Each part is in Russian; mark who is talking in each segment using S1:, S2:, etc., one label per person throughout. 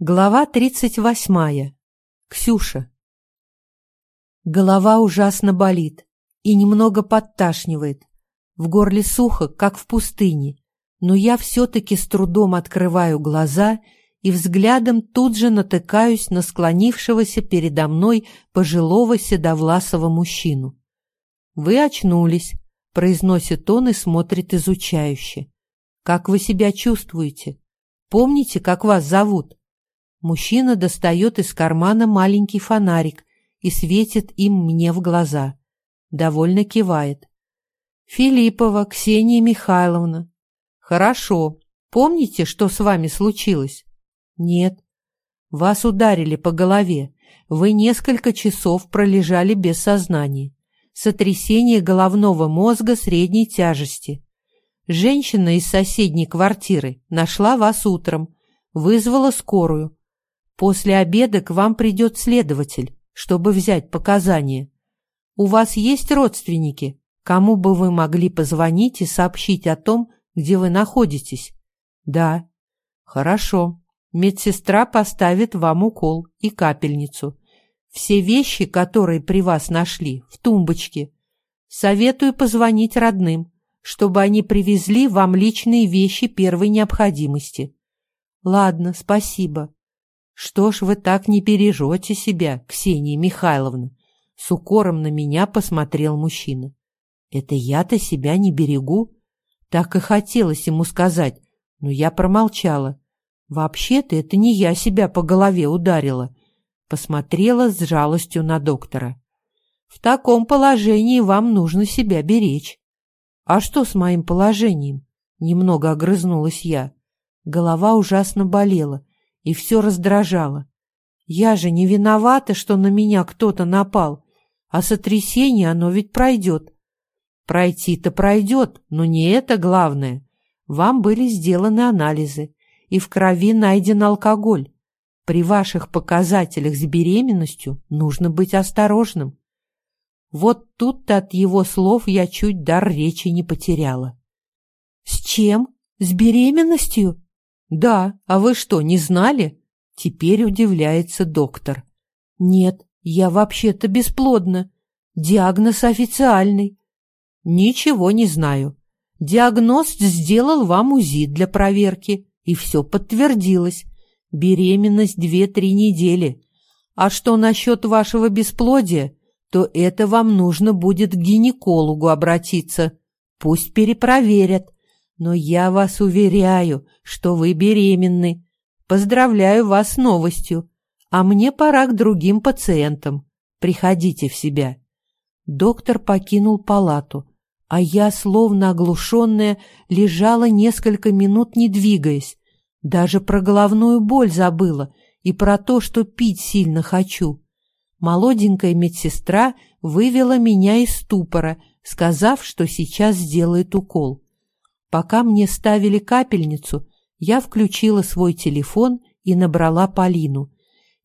S1: Глава тридцать восьмая. Ксюша. Голова ужасно болит и немного подташнивает. В горле сухо, как в пустыне, но я все-таки с трудом открываю глаза и взглядом тут же натыкаюсь на склонившегося передо мной пожилого седовласого мужчину. «Вы очнулись», — произносит он и смотрит изучающе. «Как вы себя чувствуете? Помните, как вас зовут?» Мужчина достает из кармана маленький фонарик и светит им мне в глаза. Довольно кивает. «Филиппова Ксения Михайловна». «Хорошо. Помните, что с вами случилось?» «Нет». «Вас ударили по голове. Вы несколько часов пролежали без сознания. Сотрясение головного мозга средней тяжести. Женщина из соседней квартиры нашла вас утром, вызвала скорую, После обеда к вам придет следователь, чтобы взять показания. У вас есть родственники, кому бы вы могли позвонить и сообщить о том, где вы находитесь? Да. Хорошо. Медсестра поставит вам укол и капельницу. Все вещи, которые при вас нашли, в тумбочке. Советую позвонить родным, чтобы они привезли вам личные вещи первой необходимости. Ладно, спасибо. «Что ж вы так не бережете себя, Ксения Михайловна?» С укором на меня посмотрел мужчина. «Это я-то себя не берегу?» Так и хотелось ему сказать, но я промолчала. «Вообще-то это не я себя по голове ударила», посмотрела с жалостью на доктора. «В таком положении вам нужно себя беречь». «А что с моим положением?» Немного огрызнулась я. Голова ужасно болела, и все раздражало. Я же не виновата, что на меня кто-то напал, а сотрясение оно ведь пройдет. Пройти-то пройдет, но не это главное. Вам были сделаны анализы, и в крови найден алкоголь. При ваших показателях с беременностью нужно быть осторожным. Вот тут-то от его слов я чуть дар речи не потеряла. — С чем? С беременностью? «Да, а вы что, не знали?» Теперь удивляется доктор. «Нет, я вообще-то бесплодна. Диагноз официальный». «Ничего не знаю. Диагноз сделал вам УЗИ для проверки, и все подтвердилось. Беременность две-три недели. А что насчет вашего бесплодия, то это вам нужно будет к гинекологу обратиться. Пусть перепроверят. Но я вас уверяю, что вы беременны. Поздравляю вас с новостью. А мне пора к другим пациентам. Приходите в себя. Доктор покинул палату, а я, словно оглушенная, лежала несколько минут, не двигаясь. Даже про головную боль забыла и про то, что пить сильно хочу. Молоденькая медсестра вывела меня из ступора, сказав, что сейчас сделает укол. Пока мне ставили капельницу, я включила свой телефон и набрала Полину.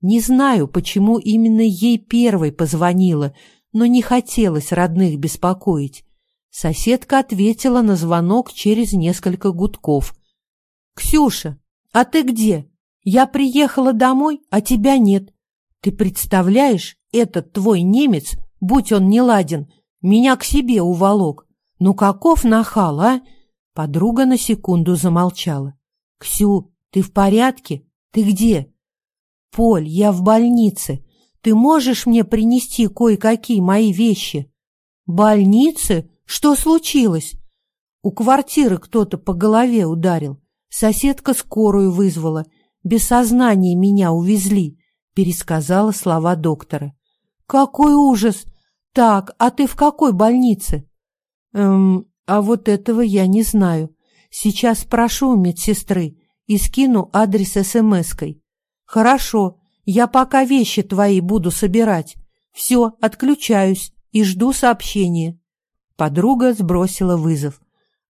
S1: Не знаю, почему именно ей первой позвонила, но не хотелось родных беспокоить. Соседка ответила на звонок через несколько гудков. «Ксюша, а ты где? Я приехала домой, а тебя нет. Ты представляешь, этот твой немец, будь он не ладен, меня к себе уволок. Ну каков нахал, а? Подруга на секунду замолчала. «Ксю, ты в порядке? Ты где?» «Поль, я в больнице. Ты можешь мне принести кое-какие мои вещи?» «Больнице? Что случилось?» «У квартиры кто-то по голове ударил. Соседка скорую вызвала. Без сознания меня увезли», — пересказала слова доктора. «Какой ужас! Так, а ты в какой больнице?» «Эм, а вот этого я не знаю. Сейчас спрошу у медсестры и скину адрес смс-кой. Хорошо, я пока вещи твои буду собирать. Все, отключаюсь и жду сообщения. Подруга сбросила вызов.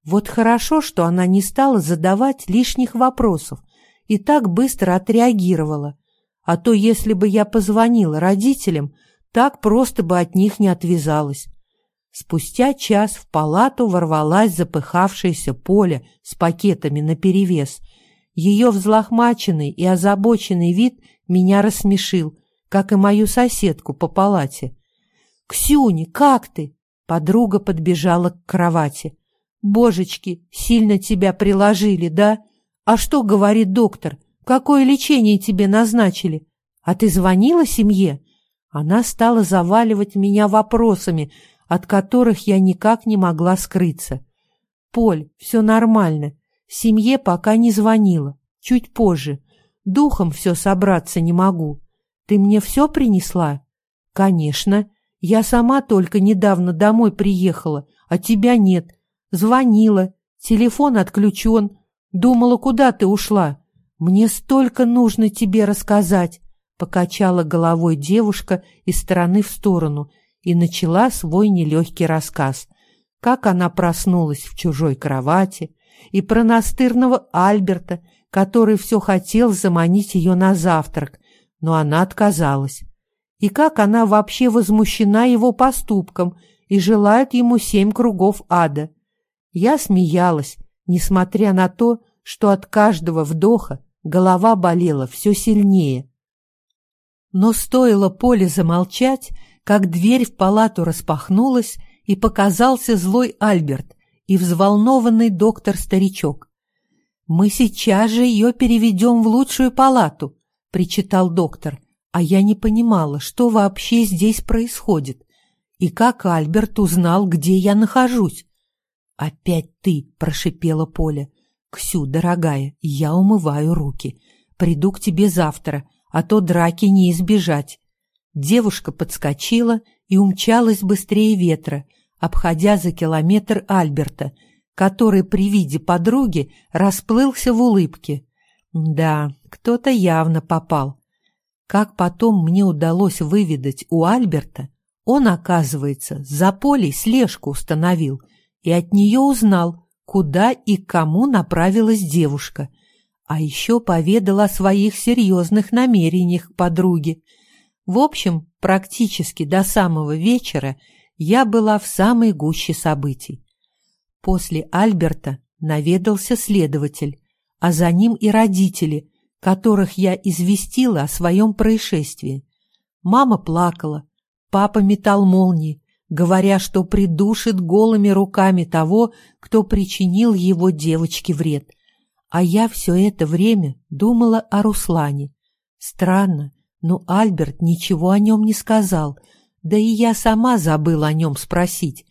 S1: Вот хорошо, что она не стала задавать лишних вопросов и так быстро отреагировала. А то, если бы я позвонила родителям, так просто бы от них не отвязалась. Спустя час в палату ворвалась запыхавшаяся Поля с пакетами наперевес. Ее взлохмаченный и озабоченный вид меня рассмешил, как и мою соседку по палате. «Ксюни, как ты?» Подруга подбежала к кровати. «Божечки, сильно тебя приложили, да? А что говорит доктор? Какое лечение тебе назначили? А ты звонила семье?» Она стала заваливать меня вопросами, от которых я никак не могла скрыться. «Поль, все нормально. Семье пока не звонила. Чуть позже. Духом все собраться не могу. Ты мне все принесла?» «Конечно. Я сама только недавно домой приехала, а тебя нет. Звонила, телефон отключен. Думала, куда ты ушла. Мне столько нужно тебе рассказать. Покачала головой девушка из стороны в сторону и начала свой нелегкий рассказ. Как она проснулась в чужой кровати, и про настырного Альберта, который все хотел заманить ее на завтрак, но она отказалась и как она вообще возмущена его поступком и желает ему семь кругов ада. Я смеялась, несмотря на то, что от каждого вдоха голова болела все сильнее. Но стоило Поле замолчать, как дверь в палату распахнулась, и показался злой Альберт и взволнованный доктор-старичок. «Мы сейчас же ее переведем в лучшую палату», — причитал доктор, а я не понимала, что вообще здесь происходит и как Альберт узнал, где я нахожусь. «Опять ты!» — прошипела Поля. «Ксю, дорогая, я умываю руки. Приду к тебе завтра, а то драки не избежать». Девушка подскочила и умчалась быстрее ветра, обходя за километр Альберта, который при виде подруги расплылся в улыбке. Да, кто-то явно попал. Как потом мне удалось выведать у Альберта, он, оказывается, за полей слежку установил и от нее узнал, куда и кому направилась девушка, а еще поведал о своих серьезных намерениях к подруге. В общем, практически до самого вечера я была в самой гуще событий. После Альберта наведался следователь, а за ним и родители, которых я известила о своем происшествии. Мама плакала, папа метал молнии, говоря, что придушит голыми руками того, кто причинил его девочке вред. А я все это время думала о Руслане. Странно, но Альберт ничего о нем не сказал, да и я сама забыла о нем спросить.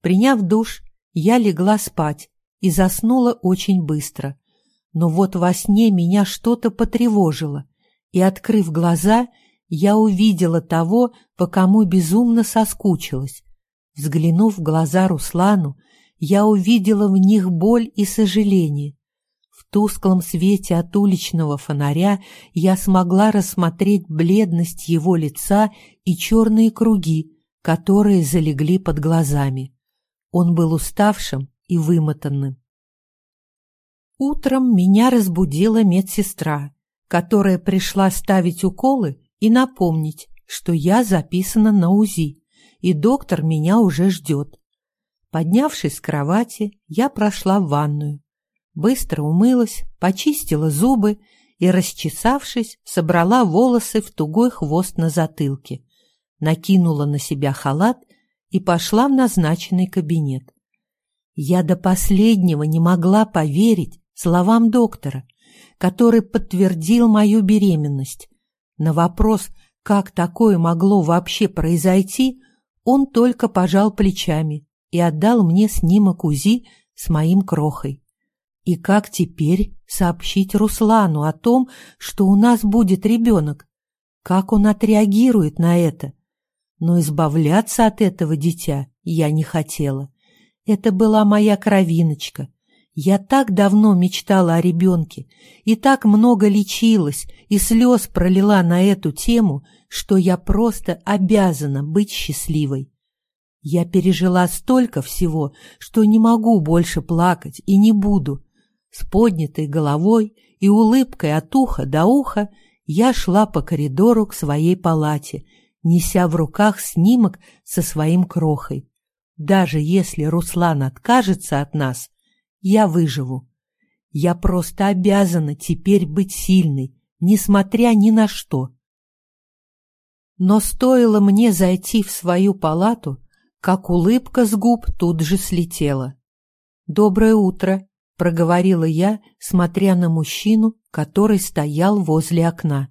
S1: Приняв душ, я легла спать и заснула очень быстро. Но вот во сне меня что-то потревожило, и, открыв глаза, я увидела того, по кому безумно соскучилась. Взглянув в глаза Руслану, я увидела в них боль и сожаление. Тусклом свете от уличного фонаря я смогла рассмотреть бледность его лица и черные круги, которые залегли под глазами. Он был уставшим и вымотанным. Утром меня разбудила медсестра, которая пришла ставить уколы и напомнить, что я записана на УЗИ, и доктор меня уже ждет. Поднявшись с кровати, я прошла в ванную. Быстро умылась, почистила зубы и, расчесавшись, собрала волосы в тугой хвост на затылке, накинула на себя халат и пошла в назначенный кабинет. Я до последнего не могла поверить, словам доктора, который подтвердил мою беременность. На вопрос, как такое могло вообще произойти, он только пожал плечами и отдал мне снимок УЗИ с моим крохой. И как теперь сообщить Руслану о том, что у нас будет ребенок? Как он отреагирует на это? Но избавляться от этого дитя я не хотела. Это была моя кровиночка, я так давно мечтала о ребенке и так много лечилась и слез пролила на эту тему, что я просто обязана быть счастливой. Я пережила столько всего, что не могу больше плакать и не буду. С поднятой головой и улыбкой от уха до уха я шла по коридору к своей палате, неся в руках снимок со своим крохой. Даже если Руслан откажется от нас, я выживу. Я просто обязана теперь быть сильной, несмотря ни на что. Но стоило мне зайти в свою палату, как улыбка с губ тут же слетела. «Доброе утро», — проговорила я, смотря на мужчину, который стоял возле окна.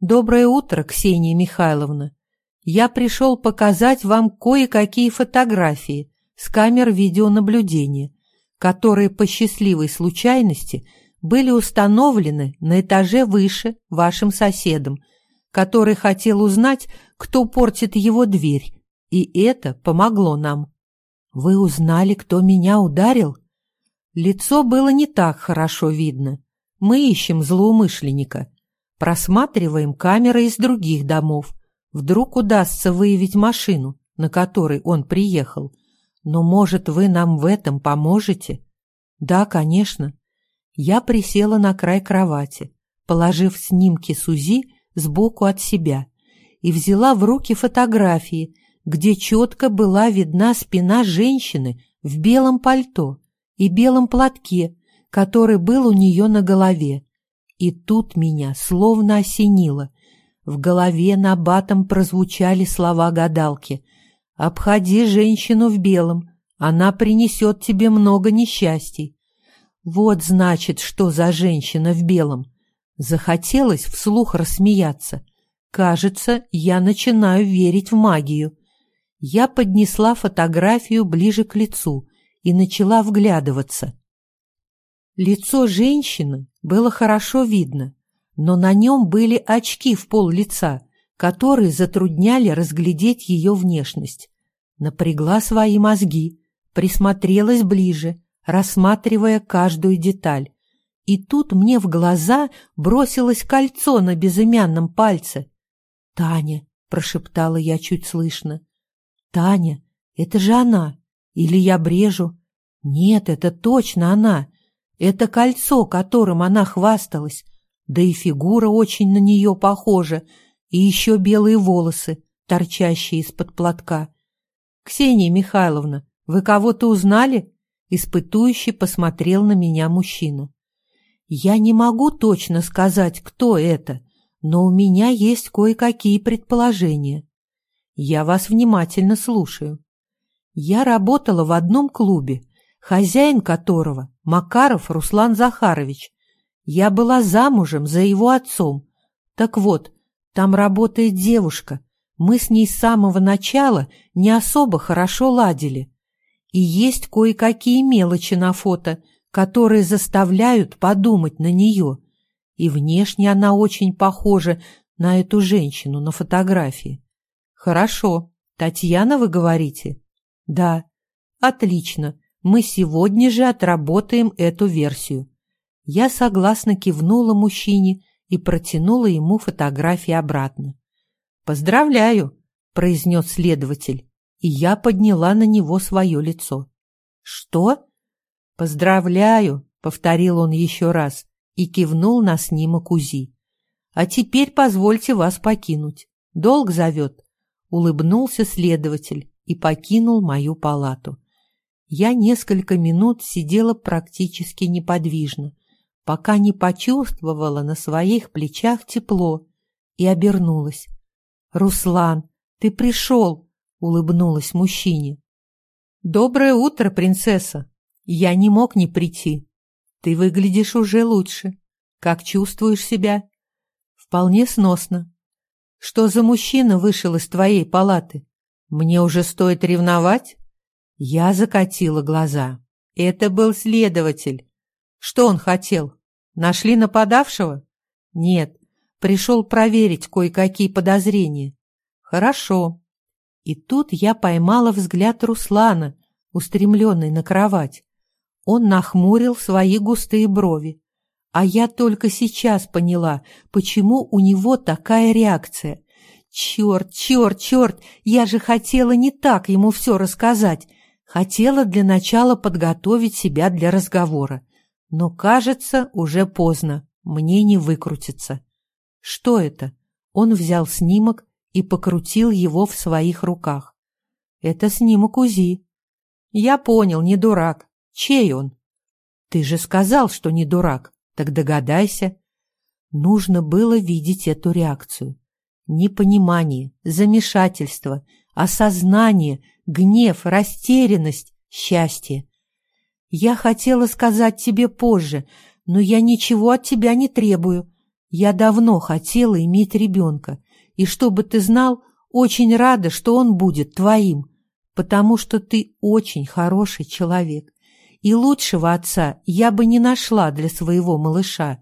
S1: «Доброе утро, Ксения Михайловна. Я пришел показать вам кое-какие фотографии с камер видеонаблюдения которые по счастливой случайности были установлены на этаже выше вашим соседом, который хотел узнать, кто портит его дверь, и это помогло нам. Вы узнали, кто меня ударил? Лицо было не так хорошо видно. Мы ищем злоумышленника. Просматриваем камеры из других домов. Вдруг удастся выявить машину, на которой он приехал – но, может, вы нам в этом поможете? Да, конечно. Я присела на край кровати, положив снимки Сузи сбоку от себя, и взяла в руки фотографии, где четко была видна спина женщины в белом пальто и белом платке, который был у нее на голове. И тут меня словно осенило. В голове на батом прозвучали слова гадалки — Обходи женщину в белом, она принесет тебе много несчастий. Вот значит, что за женщина в белом. Захотелось вслух рассмеяться. Кажется, я начинаю верить в магию. Я поднесла фотографию ближе к лицу и начала вглядываться. Лицо женщины было хорошо видно, но на нем были очки в пол лица, которые затрудняли разглядеть ее внешность. Напрягла свои мозги, присмотрелась ближе, рассматривая каждую деталь. И тут мне в глаза бросилось кольцо на безымянном пальце. «Таня», — прошептала я чуть слышно, — «Таня, это же она! Или я брежу? Нет, это точно она! Это кольцо, которым она хвасталась, да и фигура очень на нее похожа, и еще белые волосы, торчащие из-под платка. «Ксения Михайловна, вы кого-то узнали?» Испытующий посмотрел на меня мужчина. «Я не могу точно сказать, кто это, но у меня есть кое-какие предположения. Я вас внимательно слушаю. Я работала в одном клубе, хозяин которого Макаров Руслан Захарович. Я была замужем за его отцом. Так вот, там работает девушка. Мы с ней с самого начала не особо хорошо ладили. И есть кое-какие мелочи на фото, которые заставляют подумать на нее. И внешне она очень похожа на эту женщину на фотографии. Хорошо. Татьяна, вы говорите? Да. Отлично. Мы сегодня же отработаем эту версию. Я согласно кивнула мужчине и протянула ему фотографии обратно. «Поздравляю!» — произнес следователь, и я подняла на него свое лицо. «Что?» «Поздравляю!» — повторил он еще раз и кивнул на снимок УЗИ. «А теперь позвольте вас покинуть. Долг зовет!» — улыбнулся следователь и покинул мою палату. Я несколько минут сидела практически неподвижно, пока не почувствовала на своих плечах тепло и обернулась. «Руслан, ты пришел!» — улыбнулась мужчине. «Доброе утро, принцесса! Я не мог не прийти. Ты выглядишь уже лучше. Как чувствуешь себя?» «Вполне сносно. Что за мужчина вышел из твоей палаты? Мне уже стоит ревновать?» Я закатила глаза. Это был следователь. Что он хотел? Нашли нападавшего? Нет, пришел проверить кое-какие подозрения. Хорошо. И тут я поймала взгляд Руслана, устремленный на кровать. Он нахмурил свои густые брови. А я только сейчас поняла, почему у него такая реакция. Черт, черт, черт, я же хотела не так ему все рассказать. Хотела для начала подготовить себя для разговора. Но, кажется, уже поздно, мне не выкрутиться. Что это? Он взял снимок и покрутил его в своих руках. Это снимок УЗИ. Я понял, не дурак. Чей он? Ты же сказал, что не дурак. Так догадайся. Нужно было видеть эту реакцию. Непонимание, замешательство, осознание, гнев, растерянность, счастье. Я хотела сказать тебе позже, но я ничего от тебя не требую. Я давно хотела иметь ребенка, и чтобы ты знал, очень рада, что он будет твоим, потому что ты очень хороший человек, и лучшего отца я бы не нашла для своего малыша.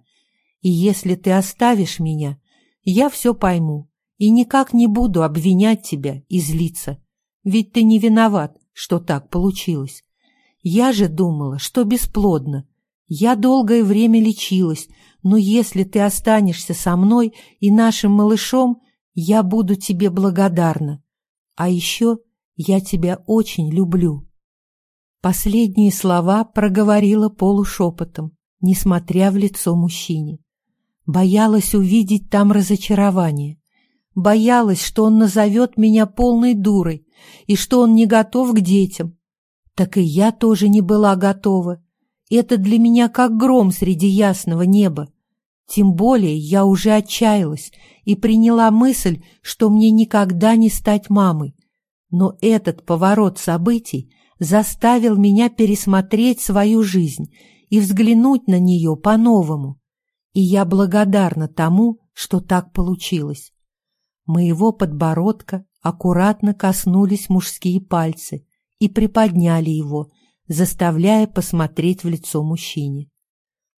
S1: И если ты оставишь меня, я все пойму и никак не буду обвинять тебя и злиться, ведь ты не виноват, что так получилось. Я же думала, что бесплодно. Я долгое время лечилась, но если ты останешься со мной и нашим малышом, я буду тебе благодарна. А еще я тебя очень люблю». Последние слова проговорила полушепотом, несмотря в лицо мужчине. Боялась увидеть там разочарование. Боялась, что он назовет меня полной дурой и что он не готов к детям. Так и я тоже не была готова. Это для меня как гром среди ясного неба. Тем более я уже отчаялась и приняла мысль, что мне никогда не стать мамой. Но этот поворот событий заставил меня пересмотреть свою жизнь и взглянуть на нее по-новому. И я благодарна тому, что так получилось. Моего подбородка аккуратно коснулись мужские пальцы и приподняли его, заставляя посмотреть в лицо мужчине.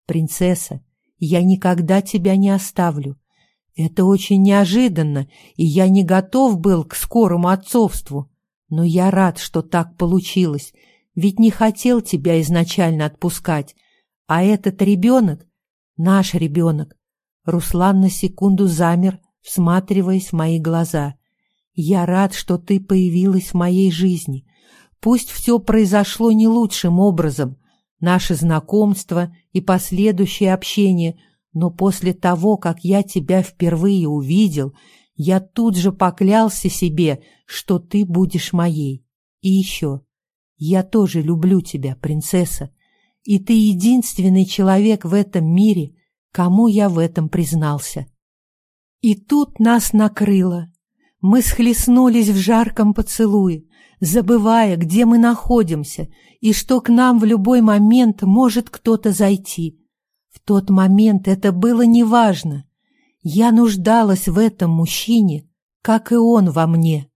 S1: «Принцесса, я никогда тебя не оставлю. Это очень неожиданно, и я не готов был к скорому отцовству. Но я рад, что так получилось, ведь не хотел тебя изначально отпускать. А этот ребенок — наш ребенок. Руслан на секунду замер, всматриваясь в мои глаза. Я рад, что ты появилась в моей жизни. Пусть все произошло не лучшим образом, наше знакомство и последующее общение, но после того, как я тебя впервые увидел, я тут же поклялся себе, что ты будешь моей. И еще, я тоже люблю тебя, принцесса, и ты единственный человек в этом мире, кому я в этом признался. И тут нас накрыло. Мы схлестнулись в жарком поцелуе, забывая, где мы находимся и что к нам в любой момент может кто-то зайти. В тот момент это было неважно. Я нуждалась в этом мужчине, как и он во мне.